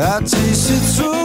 爱只是错。